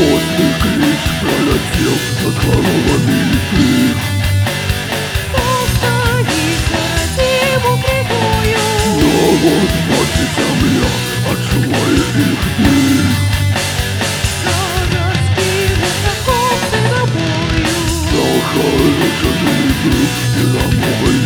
Я не хочу, чтобы ты была моей